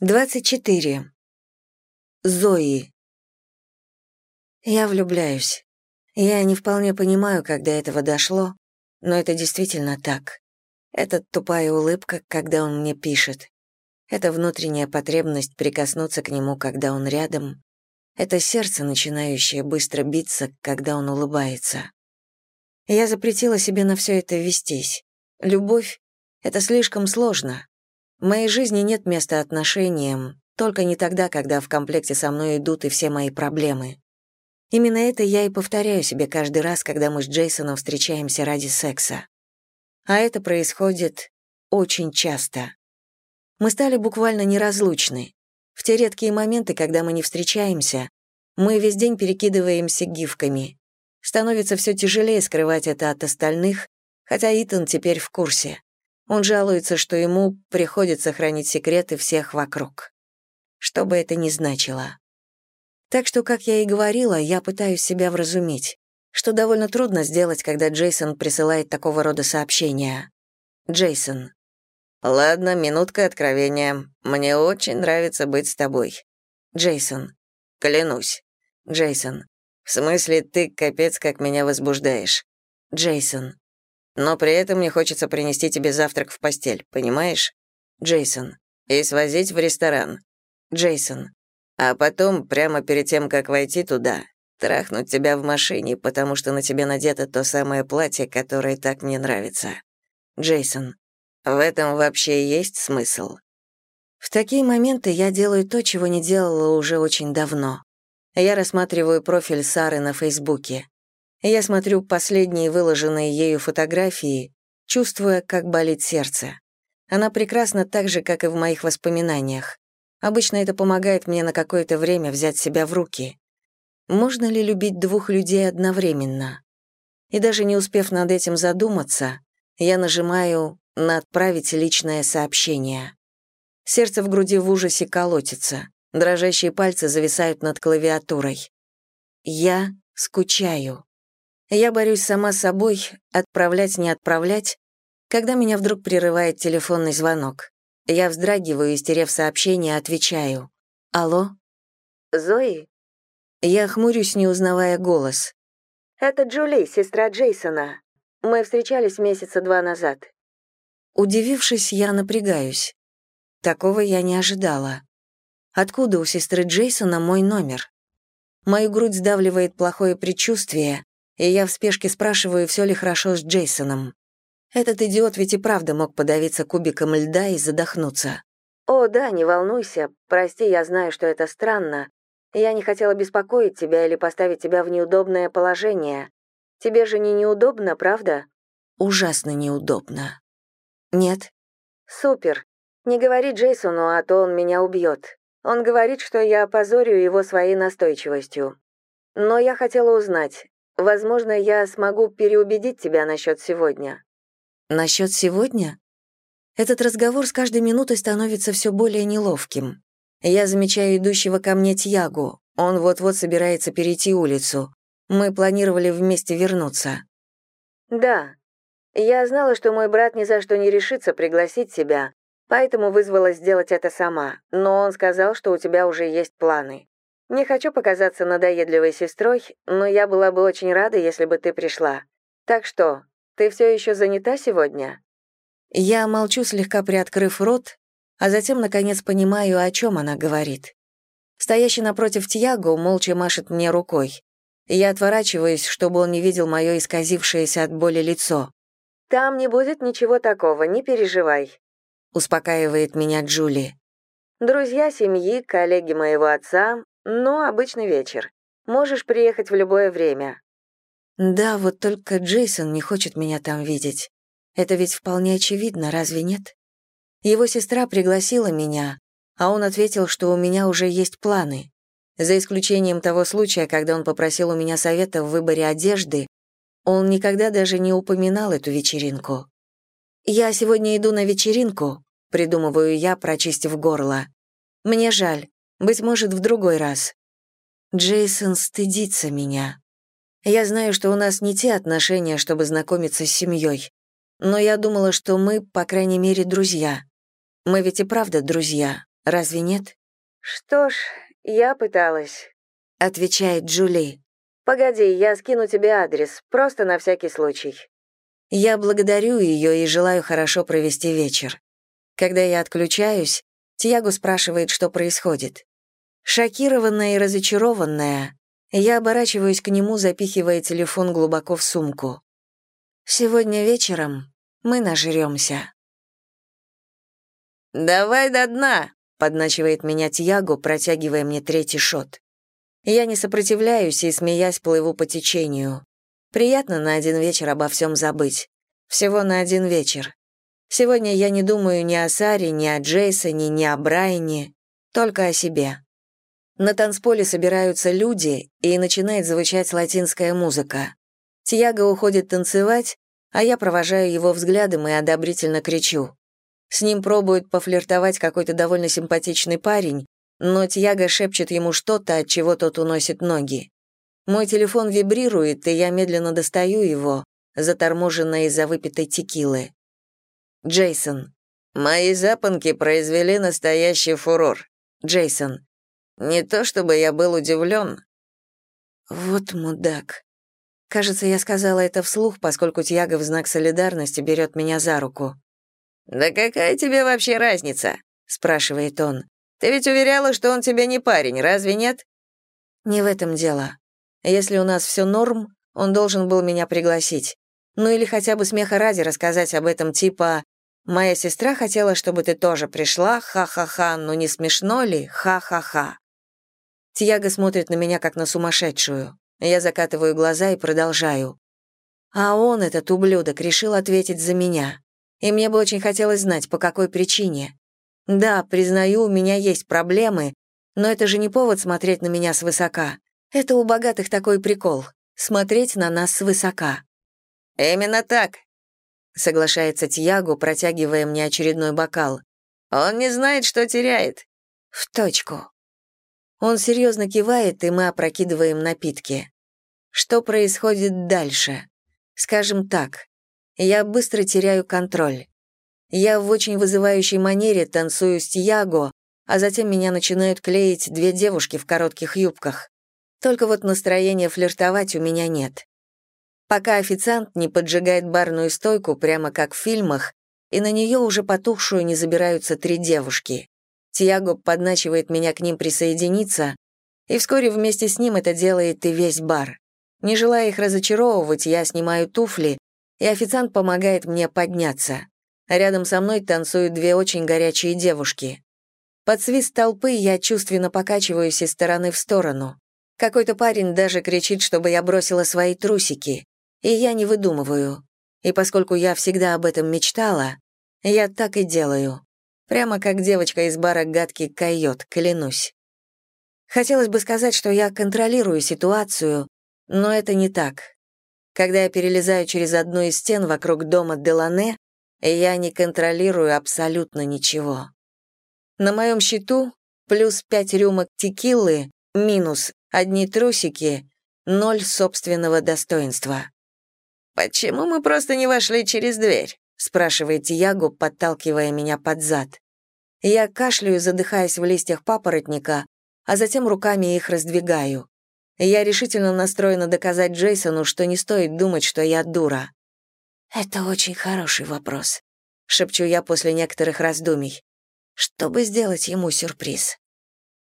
24. Зои. Я влюбляюсь. Я не вполне понимаю, когда этого дошло, но это действительно так. Это тупая улыбка, когда он мне пишет. Это внутренняя потребность прикоснуться к нему, когда он рядом. Это сердце, начинающее быстро биться, когда он улыбается. Я запретила себе на все это вестись. Любовь — это слишком сложно. В моей жизни нет места отношениям, только не тогда, когда в комплекте со мной идут и все мои проблемы. Именно это я и повторяю себе каждый раз, когда мы с Джейсоном встречаемся ради секса. А это происходит очень часто. Мы стали буквально неразлучны. В те редкие моменты, когда мы не встречаемся, мы весь день перекидываемся гифками. Становится все тяжелее скрывать это от остальных, хотя Итан теперь в курсе. Он жалуется, что ему приходится хранить секреты всех вокруг. Что бы это ни значило. Так что, как я и говорила, я пытаюсь себя вразумить, что довольно трудно сделать, когда Джейсон присылает такого рода сообщения. Джейсон. «Ладно, минутка откровения. Мне очень нравится быть с тобой». Джейсон. «Клянусь». Джейсон. «В смысле, ты капец как меня возбуждаешь». Джейсон. Но при этом мне хочется принести тебе завтрак в постель, понимаешь? Джейсон. И свозить в ресторан. Джейсон. А потом, прямо перед тем, как войти туда, трахнуть тебя в машине, потому что на тебе надето то самое платье, которое так мне нравится. Джейсон. В этом вообще есть смысл? В такие моменты я делаю то, чего не делала уже очень давно. Я рассматриваю профиль Сары на Фейсбуке. Я смотрю последние выложенные ею фотографии, чувствуя, как болит сердце. Она прекрасна так же, как и в моих воспоминаниях. Обычно это помогает мне на какое-то время взять себя в руки. Можно ли любить двух людей одновременно? И даже не успев над этим задуматься, я нажимаю на «Отправить личное сообщение». Сердце в груди в ужасе колотится, дрожащие пальцы зависают над клавиатурой. Я скучаю. Я борюсь сама с собой, отправлять, не отправлять, когда меня вдруг прерывает телефонный звонок. Я вздрагиваю и, стерев сообщение, отвечаю. «Алло?» «Зои?» Я хмурюсь, не узнавая голос. «Это Джули, сестра Джейсона. Мы встречались месяца два назад». Удивившись, я напрягаюсь. Такого я не ожидала. Откуда у сестры Джейсона мой номер? Мою грудь сдавливает плохое предчувствие, и я в спешке спрашиваю, все ли хорошо с Джейсоном. Этот идиот ведь и правда мог подавиться кубиком льда и задохнуться. «О, да, не волнуйся. Прости, я знаю, что это странно. Я не хотела беспокоить тебя или поставить тебя в неудобное положение. Тебе же не неудобно, правда?» «Ужасно неудобно». «Нет». «Супер. Не говори Джейсону, а то он меня убьет. Он говорит, что я опозорю его своей настойчивостью. Но я хотела узнать, Возможно, я смогу переубедить тебя насчет сегодня». «Насчет сегодня?» Этот разговор с каждой минутой становится все более неловким. Я замечаю идущего ко мне Тьягу. Он вот-вот собирается перейти улицу. Мы планировали вместе вернуться. «Да. Я знала, что мой брат ни за что не решится пригласить тебя, поэтому вызвала сделать это сама, но он сказал, что у тебя уже есть планы. Не хочу показаться надоедливой сестрой, но я была бы очень рада, если бы ты пришла. Так что, ты все еще занята сегодня?» Я молчу, слегка приоткрыв рот, а затем, наконец, понимаю, о чем она говорит. Стоящий напротив Тьяго молча машет мне рукой. Я отворачиваюсь, чтобы он не видел мое исказившееся от боли лицо. «Там не будет ничего такого, не переживай», — успокаивает меня Джули. «Друзья семьи, коллеги моего отца, но обычный вечер. Можешь приехать в любое время». «Да, вот только Джейсон не хочет меня там видеть. Это ведь вполне очевидно, разве нет? Его сестра пригласила меня, а он ответил, что у меня уже есть планы. За исключением того случая, когда он попросил у меня совета в выборе одежды, он никогда даже не упоминал эту вечеринку. «Я сегодня иду на вечеринку», — придумываю я, прочистив горло. «Мне жаль, быть может, в другой раз. Джейсон стыдится меня. Я знаю, что у нас не те отношения, чтобы знакомиться с семьей. Но я думала, что мы, по крайней мере, друзья. Мы ведь и правда друзья, Разве нет? «Что ж, я пыталась», — отвечает Джули. «Погоди, я скину тебе адрес, просто на всякий случай». Я благодарю ее и желаю хорошо провести вечер. Когда я отключаюсь, Тьяго спрашивает, что происходит. Шокированная и разочарованная, я оборачиваюсь к нему, запихивая телефон глубоко в сумку. Сегодня вечером мы нажрёмся. «Давай до дна!» — подначивает меня Тьяго, протягивая мне третий шот. Я не сопротивляюсь и, смеясь, плыву по течению. Приятно на один вечер обо всем забыть. Всего на один вечер. Сегодня я не думаю ни о Саре, ни о Джейсоне, ни о Брайане, только о себе. На танцполе собираются люди, и начинает звучать латинская музыка. Тьяго уходит танцевать, а я провожаю его взглядом и одобрительно кричу. С ним пробует пофлиртовать какой-то довольно симпатичный парень, но Тьяго шепчет ему что-то, от чего тот уносит ноги. Мой телефон вибрирует, и я медленно достаю его, заторможенная из-за выпитой текилы. Джейсон. Мои запонки произвели настоящий фурор. Джейсон. Не то чтобы я был удивлен. Вот мудак. Кажется, я сказала это вслух, поскольку Тьяго в знак солидарности берет меня за руку. «Да какая тебе вообще разница?» — спрашивает он. «Ты ведь уверяла, что он тебе не парень, разве нет?» «Не в этом дело. Если у нас все норм, он должен был меня пригласить. Ну или хотя бы смеха ради рассказать об этом типа «Моя сестра хотела, чтобы ты тоже пришла, ха-ха-ха, но не смешно ли, ха-ха-ха». Тьяго смотрит на меня как на сумасшедшую. Я закатываю глаза и продолжаю. А он, этот ублюдок, решил ответить за меня. И мне бы очень хотелось знать, по какой причине. Да, признаю, у меня есть проблемы, но это же не повод смотреть на меня свысока. Это у богатых такой прикол — смотреть на нас свысока. «Именно так», — соглашается Тьяго, протягивая мне очередной бокал. «Он не знает, что теряет». «В точку». Он серьезно кивает, и мы опрокидываем напитки. Что происходит дальше? Скажем так, я быстро теряю контроль. Я в очень вызывающей манере танцую с Тьяго, а затем меня начинают клеить две девушки в коротких юбках. Только вот настроения флиртовать у меня нет. Пока официант не поджигает барную стойку, прямо как в фильмах, и на нее уже потухшую не забираются три девушки. Тьяго подначивает меня к ним присоединиться, и вскоре вместе с ним это делает и весь бар. Не желая их разочаровывать, я снимаю туфли и официант помогает мне подняться. Рядом со мной танцуют две очень горячие девушки. Под свист толпы я чувственно покачиваюсь из стороны в сторону. Какой-то парень даже кричит, чтобы я бросила свои трусики. И я не выдумываю. И поскольку я всегда об этом мечтала, я так и делаю. Прямо как девочка из бара «Гадкий койот», клянусь. Хотелось бы сказать, что я контролирую ситуацию, но это не так. Когда я перелезаю через одну из стен вокруг дома Делане, я не контролирую абсолютно ничего. На моем счету плюс пять рюмок текилы, минус одни трусики, ноль собственного достоинства. «Почему мы просто не вошли через дверь?» — спрашивает Тиаго, подталкивая меня под зад. Я кашляю, задыхаясь в листьях папоротника, а затем руками их раздвигаю. Я решительно настроена доказать Джейсону, что не стоит думать, что я дура. «Это очень хороший вопрос», — шепчу я после некоторых раздумий. «Чтобы сделать ему сюрприз».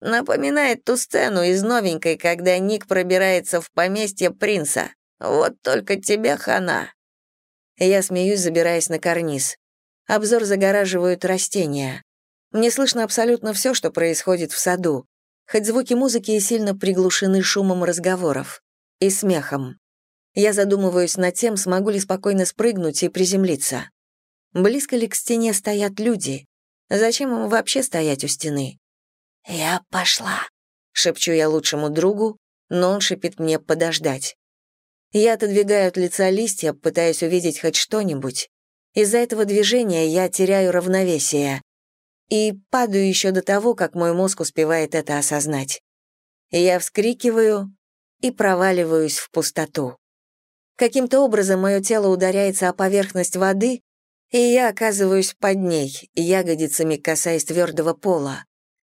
Напоминает ту сцену из новенькой, когда Ник пробирается в поместье принца. Вот только тебе хана. Я смеюсь, забираясь на карниз. Обзор загораживают растения. Мне слышно абсолютно все, что происходит в саду хоть звуки музыки и сильно приглушены шумом разговоров и смехом. Я задумываюсь над тем, смогу ли спокойно спрыгнуть и приземлиться. Близко ли к стене стоят люди? Зачем им вообще стоять у стены? «Я пошла», — шепчу я лучшему другу, но он шипит мне подождать. Я отодвигаю от лица листья, пытаясь увидеть хоть что-нибудь. Из-за этого движения я теряю равновесие и падаю еще до того, как мой мозг успевает это осознать. Я вскрикиваю и проваливаюсь в пустоту. Каким-то образом мое тело ударяется о поверхность воды, и я оказываюсь под ней, ягодицами касаясь твердого пола.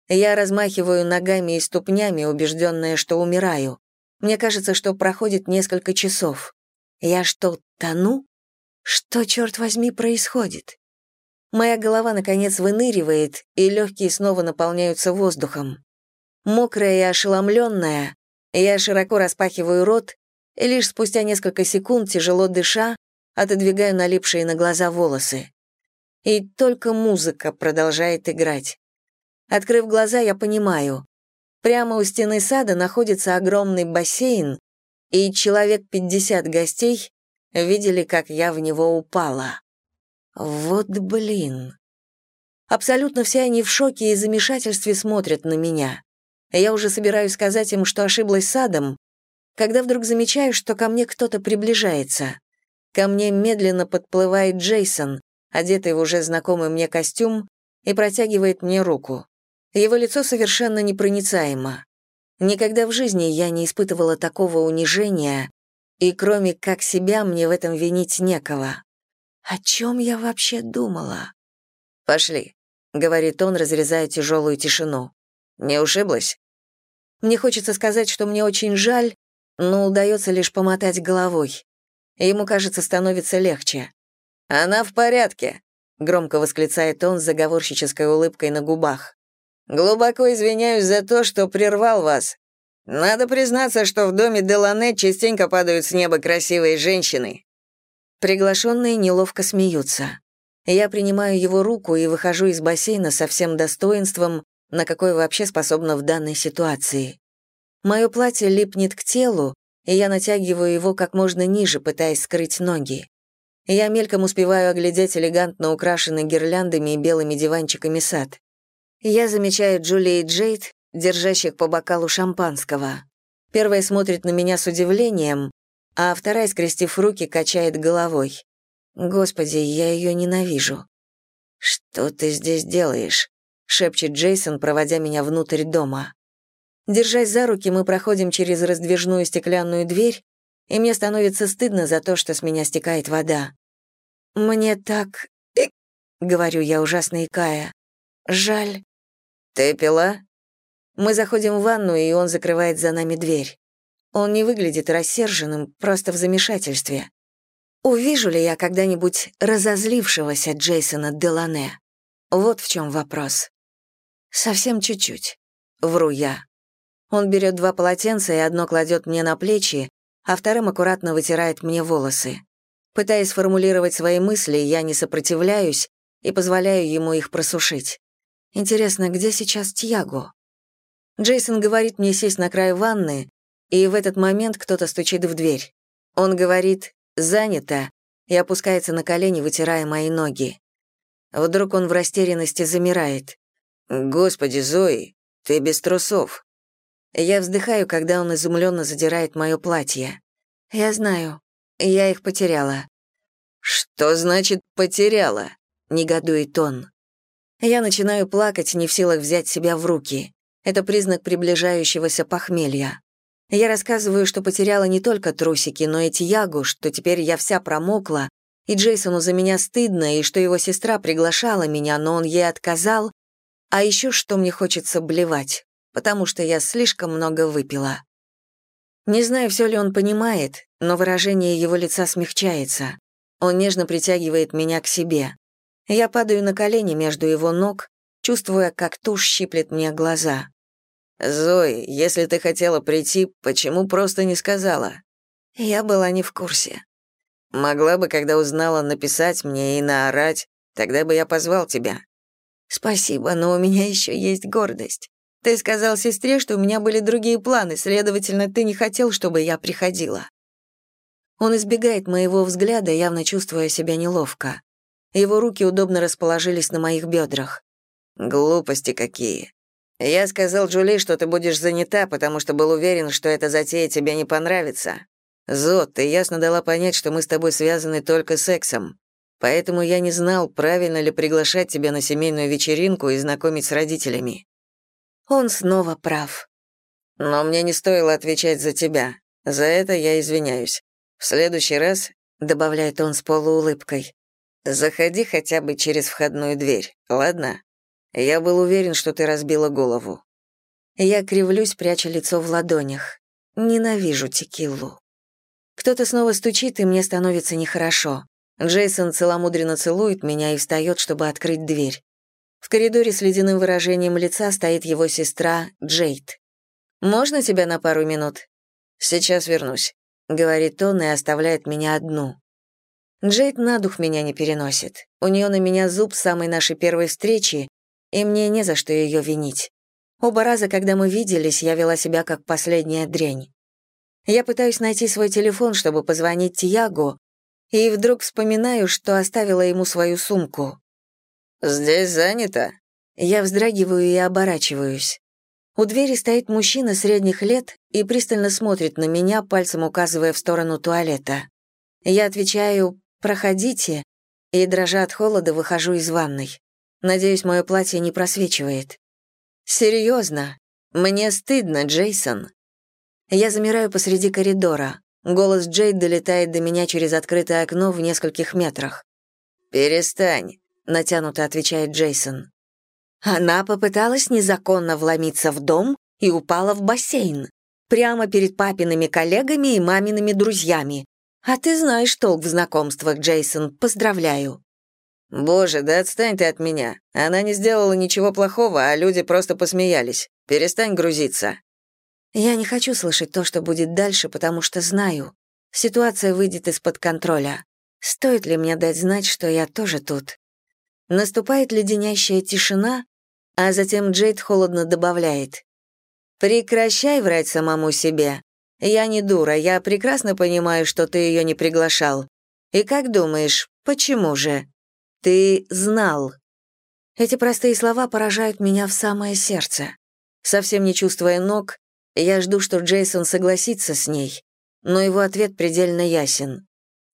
Я размахиваю ногами и ступнями, убежденная, что умираю. Мне кажется, что проходит несколько часов. Я что, тону? Что, черт возьми, происходит? Моя голова, наконец, выныривает, и легкие снова наполняются воздухом. Мокрая и ошеломленная, я широко распахиваю рот, и лишь спустя несколько секунд, тяжело дыша, отодвигаю налипшие на глаза волосы. И только музыка продолжает играть. Открыв глаза, я понимаю. Прямо у стены сада находится огромный бассейн, и человек 50 гостей видели, как я в него упала. Вот блин. Абсолютно все они в шоке и замешательстве смотрят на меня. Я уже собираюсь сказать им, что ошиблась садом, когда вдруг замечаю, что ко мне кто-то приближается. Ко мне медленно подплывает Джейсон, одетый в уже знакомый мне костюм, и протягивает мне руку. Его лицо совершенно непроницаемо. Никогда в жизни я не испытывала такого унижения, и кроме как себя мне в этом винить некого. О чем я вообще думала? «Пошли», — говорит он, разрезая тяжелую тишину. «Не ушиблась?» Мне хочется сказать, что мне очень жаль, но удается лишь помотать головой. Ему, кажется, становится легче. «Она в порядке», — громко восклицает он с заговорщической улыбкой на губах. «Глубоко извиняюсь за то, что прервал вас. Надо признаться, что в доме Делане частенько падают с неба красивые женщины». Приглашенные неловко смеются. Я принимаю его руку и выхожу из бассейна со всем достоинством, на какое вообще способна в данной ситуации. Мое платье липнет к телу, и я натягиваю его как можно ниже, пытаясь скрыть ноги. Я мельком успеваю оглядеть элегантно украшенный гирляндами и белыми диванчиками сад. Я замечаю Джули и Джейд, держащих по бокалу шампанского. Первая смотрит на меня с удивлением, а вторая, скрестив руки, качает головой. Господи, я ее ненавижу. «Что ты здесь делаешь?» — шепчет Джейсон, проводя меня внутрь дома. Держась за руки, мы проходим через раздвижную стеклянную дверь, и мне становится стыдно за то, что с меня стекает вода. «Мне так...» — говорю я, ужасно икая. «Жаль». «Ты пила?» Мы заходим в ванну, и он закрывает за нами дверь. Он не выглядит рассерженным, просто в замешательстве. Увижу ли я когда-нибудь разозлившегося Джейсона Делане? Вот в чем вопрос. Совсем чуть-чуть. Вру я. Он берет два полотенца и одно кладет мне на плечи, а вторым аккуратно вытирает мне волосы. Пытаясь сформулировать свои мысли, я не сопротивляюсь и позволяю ему их просушить. Интересно, где сейчас Тьяго? Джейсон говорит мне сесть на край ванны, и в этот момент кто-то стучит в дверь. Он говорит «занято» и опускается на колени, вытирая мои ноги. Вдруг он в растерянности замирает. «Господи, Зои, ты без трусов». Я вздыхаю, когда он изумленно задирает мое платье. Я знаю, я их потеряла. Что значит потеряла? негодует он. Я начинаю плакать, не в силах взять себя в руки. Это признак приближающегося похмелья. Я рассказываю, что потеряла не только трусики, но и тиягу, что теперь я вся промокла, и Джейсону за меня стыдно, и что его сестра приглашала меня, но он ей отказал, а еще что мне хочется блевать потому что я слишком много выпила. Не знаю, все ли он понимает, но выражение его лица смягчается. Он нежно притягивает меня к себе. Я падаю на колени между его ног, чувствуя, как тушь щиплет мне глаза. «Зои, если ты хотела прийти, почему просто не сказала?» Я была не в курсе. «Могла бы, когда узнала, написать мне и наорать, тогда бы я позвал тебя». «Спасибо, но у меня еще есть гордость. Ты сказал сестре, что у меня были другие планы, следовательно, ты не хотел, чтобы я приходила». Он избегает моего взгляда, явно чувствуя себя неловко. Его руки удобно расположились на моих бедрах. «Глупости какие. Я сказал Джули, что ты будешь занята, потому что был уверен, что эта затея тебе не понравится. Зод, ты ясно дала понять, что мы с тобой связаны только сексом. Поэтому я не знал, правильно ли приглашать тебя на семейную вечеринку и знакомить с родителями. Он снова прав. Но мне не стоило отвечать за тебя. За это я извиняюсь. В следующий раз, добавляет он с полуулыбкой, заходи хотя бы через входную дверь, ладно? Я был уверен, что ты разбила голову». Я кривлюсь, пряча лицо в ладонях. Ненавижу текилу. Кто-то снова стучит, и мне становится нехорошо. Джейсон целомудренно целует меня и встает, чтобы открыть дверь. В коридоре с ледяным выражением лица стоит его сестра Джейд. «Можно тебя на пару минут?» «Сейчас вернусь», — говорит он и оставляет меня одну. Джейд на дух меня не переносит. У нее на меня зуб с самой нашей первой встречи, и мне не за что ее винить. Оба раза, когда мы виделись, я вела себя как последняя дрянь. Я пытаюсь найти свой телефон, чтобы позвонить Тиаго, и вдруг вспоминаю, что оставила ему свою сумку. «Здесь занято». Я вздрагиваю и оборачиваюсь. У двери стоит мужчина средних лет и пристально смотрит на меня, пальцем указывая в сторону туалета. Я отвечаю «Проходите», и, дрожа от холода, выхожу из ванной. Надеюсь, мое платье не просвечивает. Серьезно, мне стыдно, Джейсон. Я замираю посреди коридора. Голос Джейд долетает до меня через открытое окно в нескольких метрах. «Перестань», — натянуто отвечает Джейсон. Она попыталась незаконно вломиться в дом и упала в бассейн. Прямо перед папиными коллегами и мамиными друзьями. А ты знаешь толк в знакомствах, Джейсон, поздравляю. «Боже, да отстань ты от меня. Она не сделала ничего плохого, а люди просто посмеялись. Перестань грузиться». Я не хочу слышать то, что будет дальше, потому что знаю. Ситуация выйдет из-под контроля. Стоит ли мне дать знать, что я тоже тут? Наступает леденящая тишина, а затем Джейд холодно добавляет. «Прекращай врать самому себе. Я не дура, я прекрасно понимаю, что ты ее не приглашал. И как думаешь, почему же?» Ты знал. Эти простые слова поражают меня в самое сердце. Совсем не чувствуя ног, я жду, что Джейсон согласится с ней, но его ответ предельно ясен.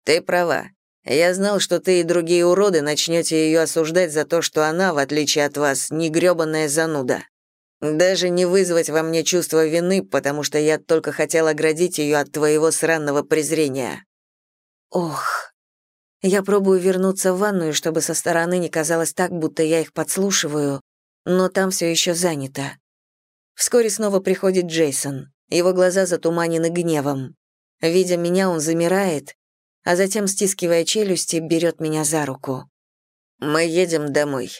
Ты права. Я знал, что ты и другие уроды начнете ее осуждать за то, что она, в отличие от вас, не грёбаная зануда. Даже не вызвать во мне чувство вины, потому что я только хотел оградить ее от твоего сраного презрения. Ох, я пробую вернуться в ванную, чтобы со стороны не казалось так, будто я их подслушиваю, но там все еще занято. Вскоре снова приходит Джейсон. Его глаза затуманены гневом. Видя меня, он замирает, а затем, стискивая челюсти, берет меня за руку. «Мы едем домой»,